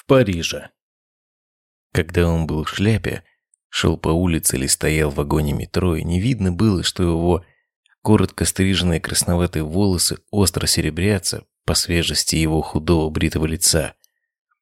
в Париже. Когда он был в шляпе, шел по улице или стоял в вагоне метро, и не видно было, что его коротко стриженные красноватые волосы остро серебрятся по свежести его худого бритого лица,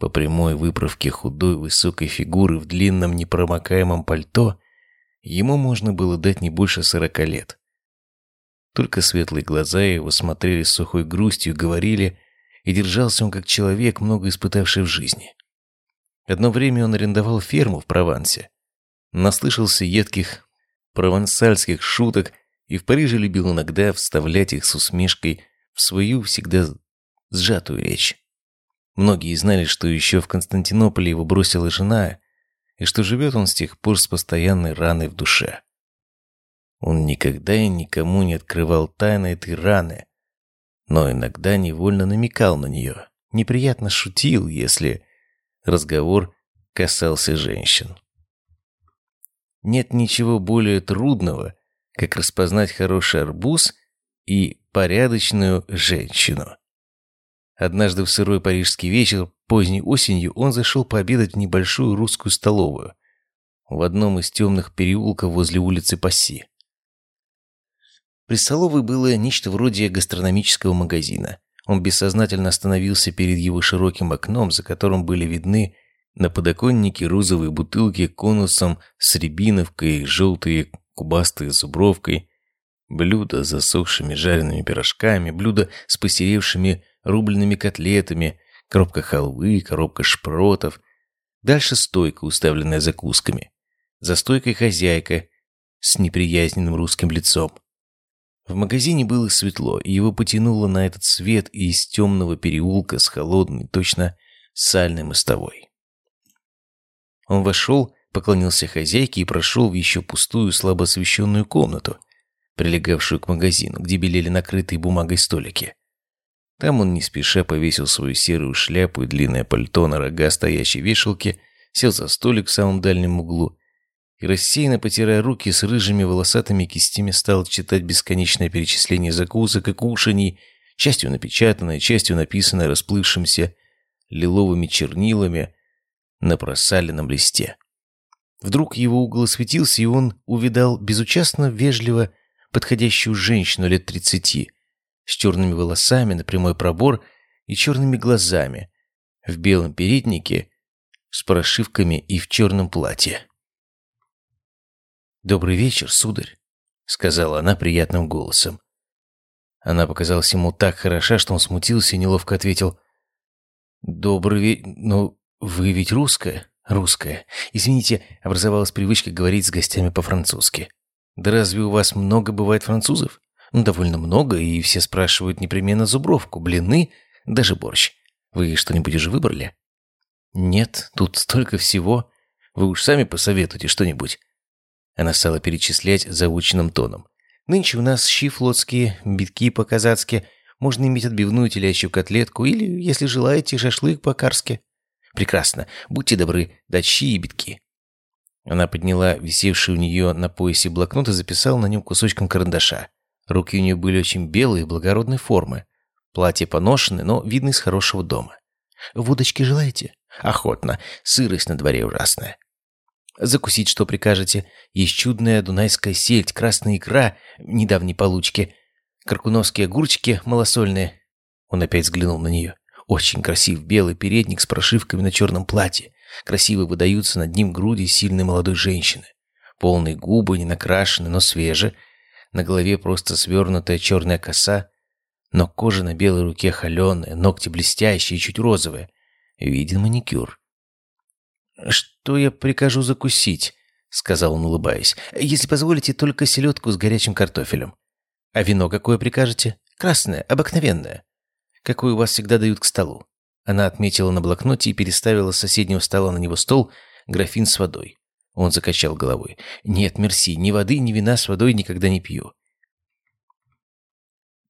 по прямой выправке худой высокой фигуры в длинном непромокаемом пальто, ему можно было дать не больше сорока лет. Только светлые глаза его смотрели с сухой грустью, говорили, и держался он как человек, много испытавший в жизни. Одно время он арендовал ферму в Провансе. Наслышался едких провансальских шуток и в Париже любил иногда вставлять их с усмешкой в свою всегда сжатую речь. Многие знали, что еще в Константинополе его бросила жена, и что живет он с тех пор с постоянной раной в душе. Он никогда и никому не открывал тайны этой раны, но иногда невольно намекал на нее, неприятно шутил, если разговор касался женщин. Нет ничего более трудного, как распознать хороший арбуз и порядочную женщину. Однажды в сырой парижский вечер, поздней осенью, он зашел пообедать в небольшую русскую столовую в одном из темных переулков возле улицы Пасси. При столовой было нечто вроде гастрономического магазина. Он бессознательно остановился перед его широким окном, за которым были видны на подоконнике розовые бутылки конусом с рябиновкой, желтые кубастые зубровкой, блюда с засохшими жареными пирожками, блюда с посеревшими рубленными котлетами, коробка халвы, коробка шпротов. Дальше стойка, уставленная закусками. За стойкой хозяйка с неприязненным русским лицом. В магазине было светло, и его потянуло на этот свет из темного переулка с холодной, точно сальной мостовой. Он вошел, поклонился хозяйке и прошел в еще пустую, слабо освещенную комнату, прилегавшую к магазину, где белели накрытые бумагой столики. Там он не спеша повесил свою серую шляпу и длинное пальто на рога стоящей вешалки, сел за столик в самом дальнем углу и, рассеянно потирая руки с рыжими волосатыми кистями, стал читать бесконечное перечисление закусок и кушаний, частью напечатанное, частью написанное расплывшимся лиловыми чернилами, на просаленном листе. Вдруг его угол осветился, и он увидал безучастно, вежливо подходящую женщину лет тридцати, с черными волосами на прямой пробор и черными глазами, в белом переднике, с прошивками и в черном платье. «Добрый вечер, сударь», — сказала она приятным голосом. Она показалась ему так хороша, что он смутился и неловко ответил «Добрый вечер, ну, «Вы ведь русская?» «Русская. Извините, образовалась привычка говорить с гостями по-французски. Да разве у вас много бывает французов?» «Ну, довольно много, и все спрашивают непременно зубровку, блины, даже борщ. Вы что-нибудь уже выбрали?» «Нет, тут столько всего. Вы уж сами посоветуйте что-нибудь». Она стала перечислять заученным тоном. «Нынче у нас щи флотские, битки по-казацки, можно иметь отбивную телячью котлетку или, если желаете, шашлык по-карски». Прекрасно. Будьте добры, дать щи и битки. Она подняла висевший у нее на поясе блокнот и записала на нем кусочком карандаша. Руки у нее были очень белые, благородной формы. Платье поношенное, но видно из хорошего дома. «Водочки желаете?» «Охотно. Сырость на дворе ужасная». «Закусить что прикажете? Есть чудная дунайская сельдь, красная икра, недавней получки, каркуновские огурчики малосольные». Он опять взглянул на нее. Очень красив белый передник с прошивками на черном платье. Красиво выдаются над ним груди сильной молодой женщины. Полные губы, не накрашены, но свежи. На голове просто свернутая черная коса, но кожа на белой руке холеная, ногти блестящие чуть розовые. Виден маникюр. «Что я прикажу закусить?» — сказал он, улыбаясь. «Если позволите, только селедку с горячим картофелем. А вино какое прикажете? Красное, обыкновенное какой у вас всегда дают к столу». Она отметила на блокноте и переставила с соседнего стола на него стол графин с водой. Он закачал головой. «Нет, мерси, ни воды, ни вина с водой никогда не пью.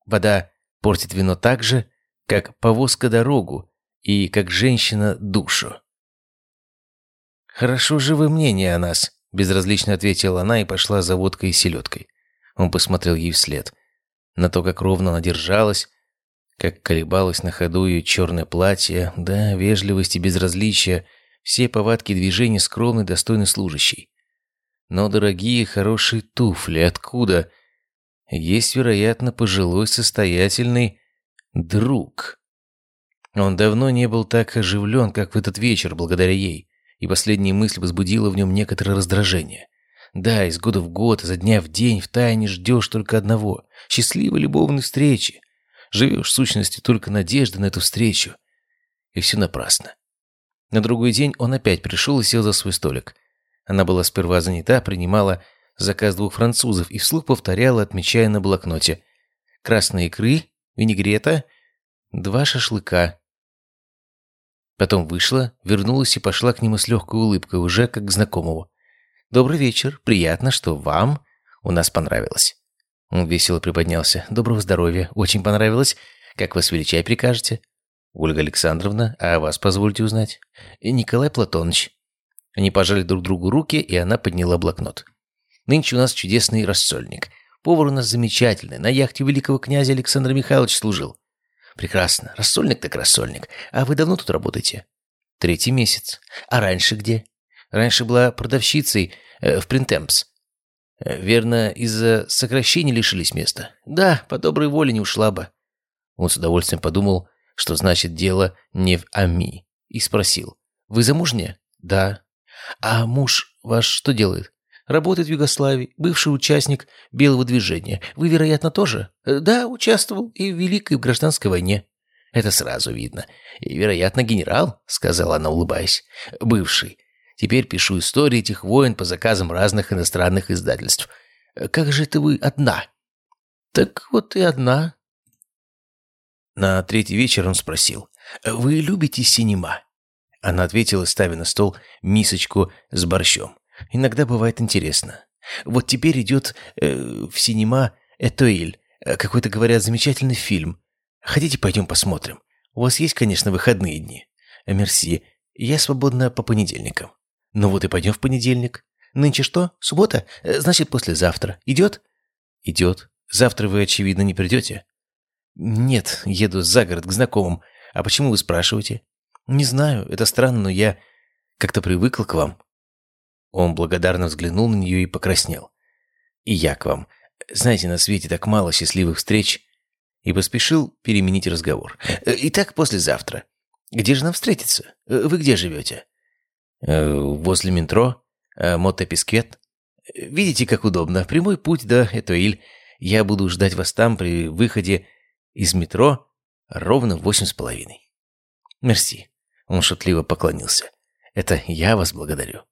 Вода портит вино так же, как повозка дорогу и как женщина душу». «Хорошо же вы мнение о нас», — безразлично ответила она и пошла за водкой и селедкой. Он посмотрел ей вслед. На то, как ровно она держалась, как колебалось на ходу ее черное платье, да, вежливость и безразличие, все повадки движения скромный, достойный служащий. Но дорогие, хорошие туфли, откуда? Есть, вероятно, пожилой, состоятельный друг. Он давно не был так оживлен, как в этот вечер, благодаря ей, и последняя мысль возбудила в нем некоторое раздражение. Да, из года в год, изо дня в день, втайне ждешь только одного — счастливой любовной встречи. Живешь, в сущности, только надеждой на эту встречу. И все напрасно. На другой день он опять пришел и сел за свой столик. Она была сперва занята, принимала заказ двух французов и вслух повторяла, отмечая на блокноте. Красные икры, винегрета, два шашлыка. Потом вышла, вернулась и пошла к нему с легкой улыбкой, уже как к знакомому. «Добрый вечер. Приятно, что вам у нас понравилось». Он весело приподнялся. «Доброго здоровья. Очень понравилось. Как вас величай прикажете?» «Ольга Александровна, а вас позвольте узнать?» «Николай Платоныч». Они пожали друг другу руки, и она подняла блокнот. «Нынче у нас чудесный рассольник. Повар у нас замечательный. На яхте великого князя Александра Михайловича служил». «Прекрасно. Рассольник так рассольник. А вы давно тут работаете?» «Третий месяц. А раньше где?» «Раньше была продавщицей э, в Принтемпс. Э, верно, из-за сокращений лишились места. Да, по доброй воле не ушла бы. Он с удовольствием подумал, что значит дело не в Ами, и спросил. «Вы замужняя?» «Да». «А муж ваш что делает?» «Работает в Югославии, бывший участник Белого движения. Вы, вероятно, тоже?» «Э, «Да, участвовал и в Великой гражданской войне». «Это сразу видно. И, вероятно, генерал», — сказала она, улыбаясь. «Бывший. Теперь пишу истории этих войн по заказам разных иностранных издательств. Как же это вы одна? Так вот и одна. На третий вечер он спросил. Вы любите синема? Она ответила, ставя на стол мисочку с борщом. Иногда бывает интересно. Вот теперь идет э, в синема Этоиль. Какой-то, говорят, замечательный фильм. Хотите, пойдем посмотрим? У вас есть, конечно, выходные дни. Мерси. Я свободна по понедельникам. Ну вот и пойдем в понедельник. Нынче что? Суббота? Э, значит, послезавтра. Идет? Идет. Завтра вы, очевидно, не придете? Нет, еду за город к знакомым. А почему вы спрашиваете? Не знаю, это странно, но я как-то привыкла к вам. Он благодарно взглянул на нее и покраснел. И я к вам. Знаете, на свете так мало счастливых встреч. И поспешил переменить разговор. Э, итак, послезавтра. Где же нам встретиться? Э, вы где живете? Э, возле метро, Мотописквет. Видите, как удобно. Прямой путь до Этуиль. Я буду ждать вас там при выходе из метро ровно в восемь с половиной. Мерси. Он шутливо поклонился. Это я вас благодарю.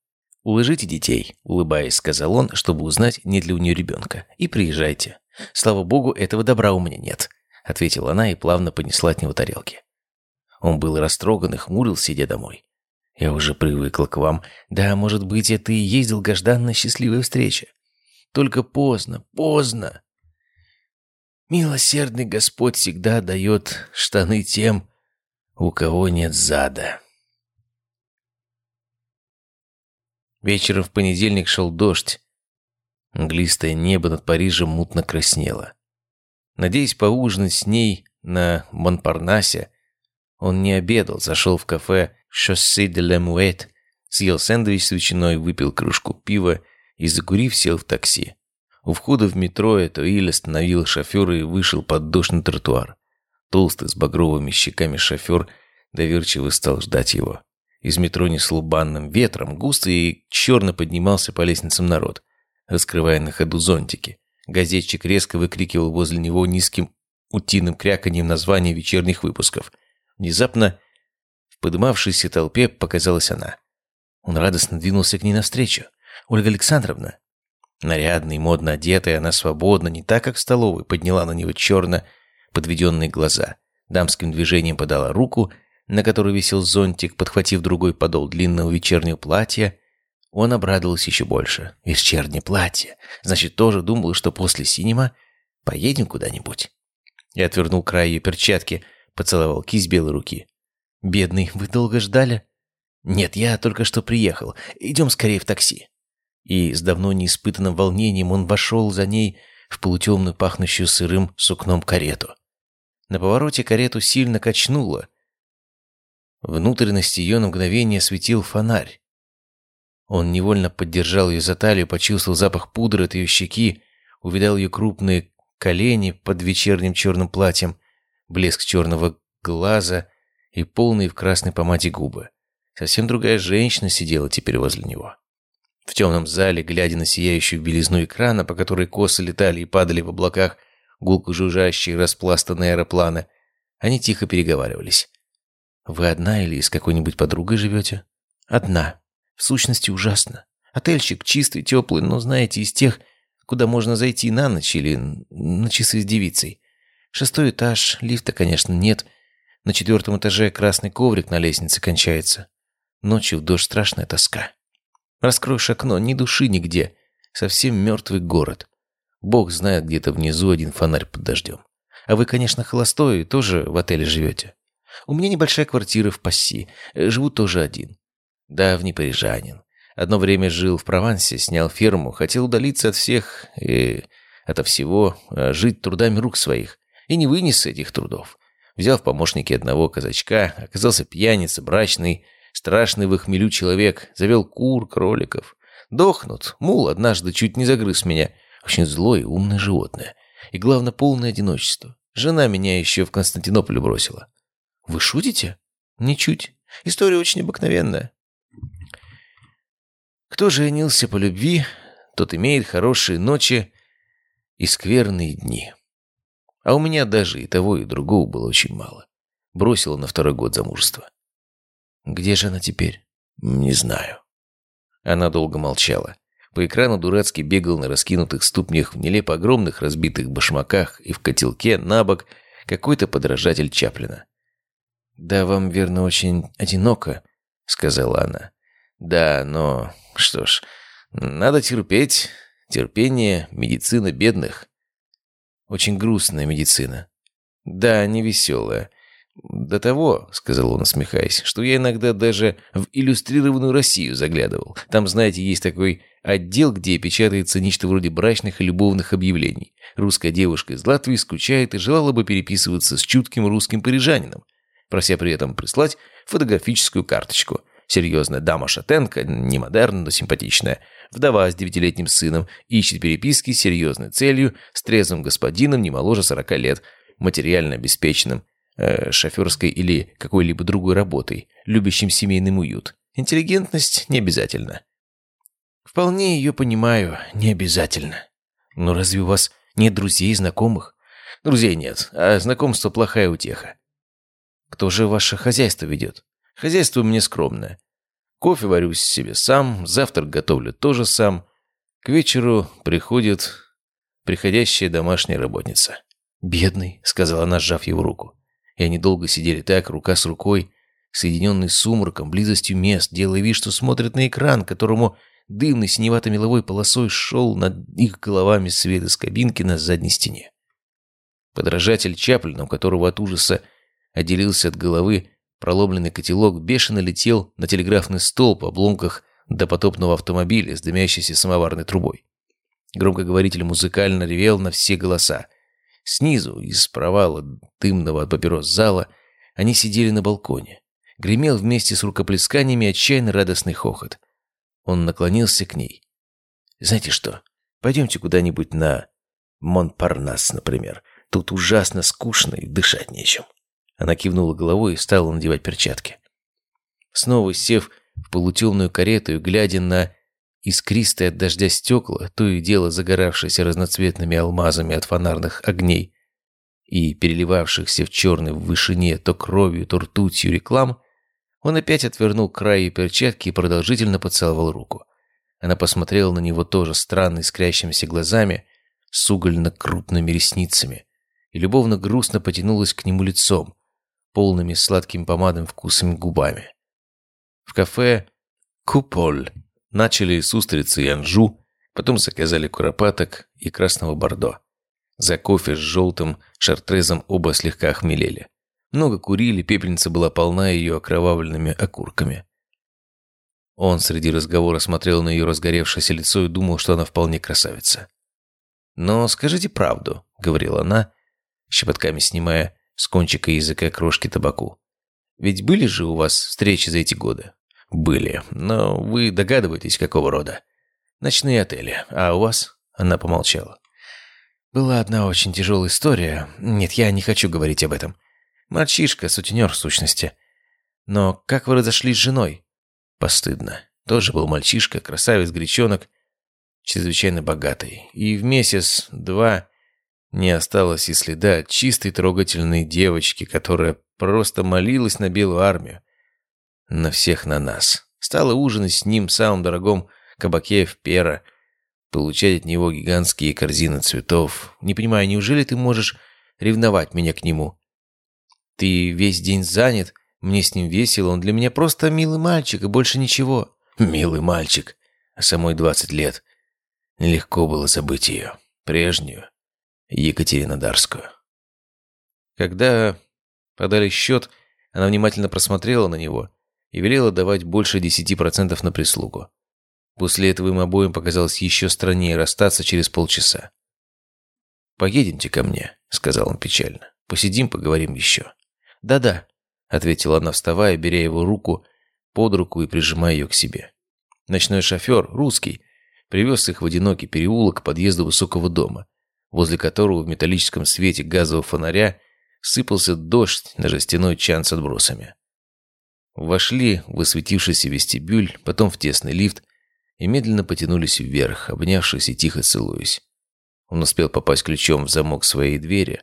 «Уложите детей», — улыбаясь, сказал он, чтобы узнать, нет ли у нее ребенка. «И приезжайте. Слава богу, этого добра у меня нет», — ответила она и плавно понесла от него тарелки. Он был растроган и хмурил, сидя домой. Я уже привыкла к вам. Да, может быть, это и есть долгожданная счастливая встреча. Только поздно, поздно. Милосердный Господь всегда дает штаны тем, у кого нет зада. Вечером в понедельник шел дождь. Английское небо над Парижем мутно краснело. Надеясь поужинать с ней на Монпарнасе, он не обедал, зашел в кафе «Шоссе де Лемуэт», съел сэндвич с ветчиной, выпил кружку пива и, закурив, сел в такси. У входа в метро Этуиль остановил шофера и вышел под дождь на тротуар. Толстый, с багровыми щеками шофер доверчиво стал ждать его. Из метро несло банным ветром, густо и черно поднимался по лестницам народ, раскрывая на ходу зонтики. Газетчик резко выкрикивал возле него низким утиным кряканьем название вечерних выпусков. Внезапно в подымавшейся толпе показалась она. Он радостно двинулся к ней навстречу. «Ольга Александровна!» Нарядная и модно одетая, она свободно, не так, как в столовой, подняла на него черно подведенные глаза. Дамским движением подала руку, на которой висел зонтик, подхватив другой подол длинного вечернего платья. Он обрадовался еще больше. Вечернее платье. Значит, тоже думал, что после синема поедем куда-нибудь. И отвернул край ее перчатки, поцеловал кисть белой руки. «Бедный, вы долго ждали?» «Нет, я только что приехал. Идем скорее в такси». И с давно неиспытанным волнением он вошел за ней в полутемную, пахнущую сырым сукном карету. На повороте карету сильно качнуло. Внутренности ее на мгновение светил фонарь. Он невольно поддержал ее за талию, почувствовал запах пудры от ее щеки, увидал ее крупные колени под вечерним черным платьем, блеск черного глаза и полные в красной помаде губы. Совсем другая женщина сидела теперь возле него. В темном зале, глядя на сияющую белизну экрана, по которой косы летали и падали в облаках, гулко жужжащие распластанные аэропланы, они тихо переговаривались. «Вы одна или с какой-нибудь подругой живете?» «Одна. В сущности, ужасно. Отельчик чистый, теплый, но, знаете, из тех, куда можно зайти на ночь или на часы с девицей. Шестой этаж, лифта, конечно, нет. На четвертом этаже красный коврик на лестнице кончается. Ночью в дождь страшная тоска. Раскроешь окно, ни души нигде. Совсем мертвый город. Бог знает, где-то внизу один фонарь под дождем. А вы, конечно, холостой, тоже в отеле живете. У меня небольшая квартира в Пасси. Живу тоже один. Давний парижанин. Одно время жил в Провансе, снял ферму, хотел удалиться от всех и ото всего, а жить трудами рук своих. И не вынес этих трудов. Взял в помощники одного казачка, оказался пьяница, брачный, страшный в их хмелю человек, завел кур, кроликов. Дохнут. Мул однажды чуть не загрыз меня. Очень злое, умное животное. И главное, полное одиночество. Жена меня еще в Константинополе бросила. Вы шутите? Ничуть. История очень обыкновенная. Кто женился по любви, тот имеет хорошие ночи и скверные дни. А у меня даже и того, и другого было очень мало. Бросила на второй год замужества. Где же она теперь? Не знаю. Она долго молчала. По экрану дурацкий бегал на раскинутых ступнях в нелепо огромных разбитых башмаках и в котелке на бок какой-то подражатель Чаплина. «Да вам, верно, очень одиноко», — сказала она. «Да, но что ж, надо терпеть. Терпение – медицина бедных. Очень грустная медицина. Да, не веселая. До того, сказал он, усмехаясь, что я иногда даже в иллюстрированную Россию заглядывал. Там, знаете, есть такой отдел, где печатается нечто вроде брачных и любовных объявлений. Русская девушка из Латвии скучает и желала бы переписываться с чутким русским парижанином, прося при этом прислать фотографическую карточку. Серьезная дама Шатенко, не модерна, но симпатичная, вдова с девятилетним сыном, ищет переписки с серьезной целью, с трезвым господином не моложе сорока лет, материально обеспеченным, э, шоферской или какой-либо другой работой, любящим семейный уют. Интеллигентность не обязательно. Вполне ее понимаю, не обязательно. Но разве у вас нет друзей, знакомых? Друзей нет, а знакомство плохая утеха. Кто же ваше хозяйство ведет? Хозяйство у меня скромное. Кофе варю себе сам, завтрак готовлю тоже сам. К вечеру приходит приходящая домашняя работница. «Бедный», — сказала она, сжав его руку. И они долго сидели так, рука с рукой, соединенный сумраком, близостью мест, делая вид, что смотрят на экран, которому дымный синевато-меловой полосой шел над их головами свет из кабинки на задней стене. Подражатель Чаплина, у которого от ужаса отделился от головы Проломленный котелок бешено летел на телеграфный столб в обломках допотопного автомобиля с дымящейся самоварной трубой. Громкоговоритель музыкально ревел на все голоса. Снизу, из провала дымного от папирос зала, они сидели на балконе. Гремел вместе с рукоплесканиями отчаянно радостный хохот. Он наклонился к ней. «Знаете что, пойдемте куда-нибудь на Монпарнас, например. Тут ужасно скучно и дышать нечем». Она кивнула головой и стала надевать перчатки. Снова сев в полутемную карету и глядя на искристые от дождя стекла, то и дело загоравшиеся разноцветными алмазами от фонарных огней и переливавшихся в черной вышине то кровью, то ртутью реклам, он опять отвернул край перчатки и продолжительно поцеловал руку. Она посмотрела на него тоже странно искрящимися глазами, с угольно-крупными ресницами, и любовно грустно потянулась к нему лицом, полными сладким помадным вкусами губами. В кафе «Куполь» начали с устрицы и анжу, потом заказали куропаток и красного бордо. За кофе с желтым шартрезом оба слегка охмелели. Много курили, пепельница была полна ее окровавленными окурками. Он среди разговора смотрел на ее разгоревшееся лицо и думал, что она вполне красавица. «Но скажите правду», — говорила она, щепотками снимая с кончика языка крошки табаку. «Ведь были же у вас встречи за эти годы?» «Были, но вы догадываетесь, какого рода?» «Ночные отели. А у вас?» Она помолчала. «Была одна очень тяжелая история. Нет, я не хочу говорить об этом. Мальчишка, сутенер в сущности. Но как вы разошлись с женой?» «Постыдно. Тоже был мальчишка, красавец-гречонок, чрезвычайно богатый. И в месяц-два не осталось и следа чистой трогательной девочки, которая просто молилась на белую армию. На всех на нас. Стала ужинать с ним в самом дорогом кабаке в Пера, получать от него гигантские корзины цветов. Не понимаю, неужели ты можешь ревновать меня к нему? Ты весь день занят, мне с ним весело, он для меня просто милый мальчик и больше ничего. Милый мальчик, а самой двадцать лет. Нелегко было забыть ее, прежнюю, Екатеринодарскую. Когда подали счет, она внимательно просмотрела на него и велела давать больше десяти процентов на прислугу. После этого им обоим показалось еще страннее расстаться через полчаса. «Поедемте ко мне», — сказал он печально. «Посидим, поговорим еще». «Да-да», — ответила она, вставая, беря его руку под руку и прижимая ее к себе. Ночной шофер, русский, привез их в одинокий переулок к подъезду высокого дома, возле которого в металлическом свете газового фонаря сыпался дождь на жестяной чан с отбросами. Вошли в осветившийся вестибюль, потом в тесный лифт, и медленно потянулись вверх, обнявшись и тихо целуясь. Он успел попасть ключом в замок своей двери,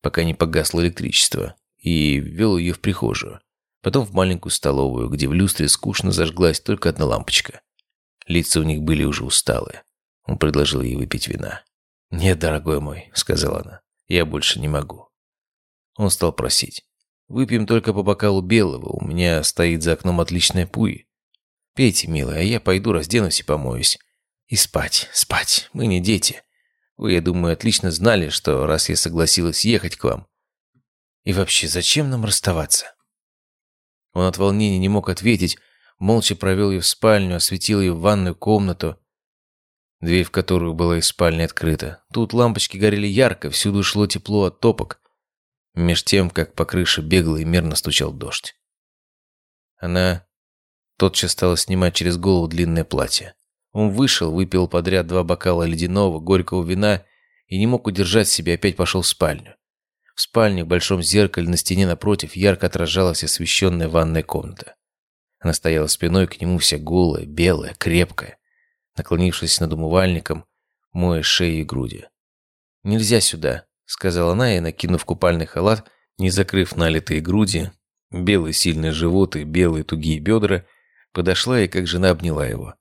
пока не погасло электричество, и ввел ее в прихожую. Потом в маленькую столовую, где в люстре скучно зажглась только одна лампочка. Лица у них были уже усталые. Он предложил ей выпить вина. «Нет, дорогой мой», — сказала она, — «я больше не могу». Он стал просить. «Выпьем только по бокалу белого, у меня стоит за окном отличная пуи. Пейте, милая, а я пойду разденусь и помоюсь. И спать, спать, мы не дети. Вы, я думаю, отлично знали, что раз я согласилась ехать к вам. И вообще, зачем нам расставаться?» Он от волнения не мог ответить, молча провел ее в спальню, осветил ее в ванную комнату, дверь в которую была из спальни открыта. Тут лампочки горели ярко, всюду шло тепло от топок, меж тем, как по крыше бегло и мерно стучал дождь. Она Тотчас стала снимать через голову длинное платье. Он вышел, выпил подряд два бокала ледяного, горького вина и не мог удержать себя, опять пошел в спальню. В спальне в большом зеркале на стене напротив ярко отражалась освещенная ванная комната. Она стояла спиной к нему вся голая, белая, крепкая, наклонившись над умывальником, моя шею и груди. «Нельзя сюда», — сказала она и, накинув купальный халат, не закрыв налитые груди, белый сильный живот и белые тугие бедра, Подошла и как жена обняла его.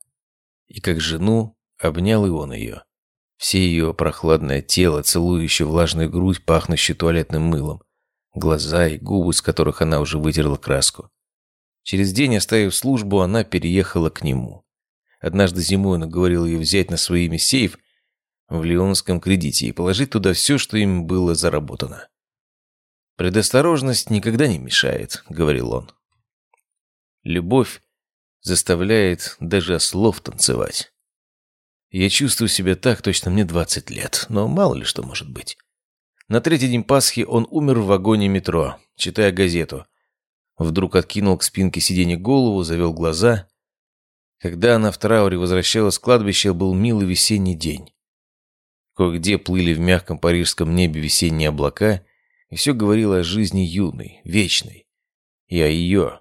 И как жену обнял и он ее. Все ее прохладное тело, целующее влажную грудь, пахнущую туалетным мылом. Глаза и губы, с которых она уже вытерла краску. Через день, оставив службу, она переехала к нему. Однажды зимой он уговорил ее взять на свои имя сейф в Леонском кредите и положить туда все, что им было заработано. «Предосторожность никогда не мешает», — говорил он. Любовь заставляет даже слов танцевать. Я чувствую себя так, точно мне 20 лет, но мало ли что может быть. На третий день Пасхи он умер в вагоне метро, читая газету. Вдруг откинул к спинке сиденья голову, завел глаза. Когда она в трауре возвращалась с кладбища, был милый весенний день. Кое-где плыли в мягком парижском небе весенние облака, и все говорило о жизни юной, вечной, и о ее,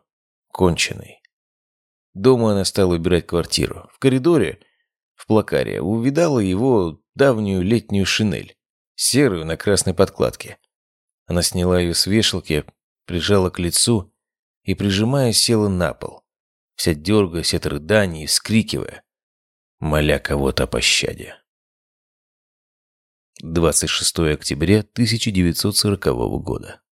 конченной. Дома она стала убирать квартиру. В коридоре, в плакаре, увидала его давнюю летнюю шинель, серую на красной подкладке. Она сняла ее с вешалки, прижала к лицу и, прижимая, села на пол, вся дергаясь от рыданий и вскрикивая, моля кого-то о пощаде. 26 октября 1940 года.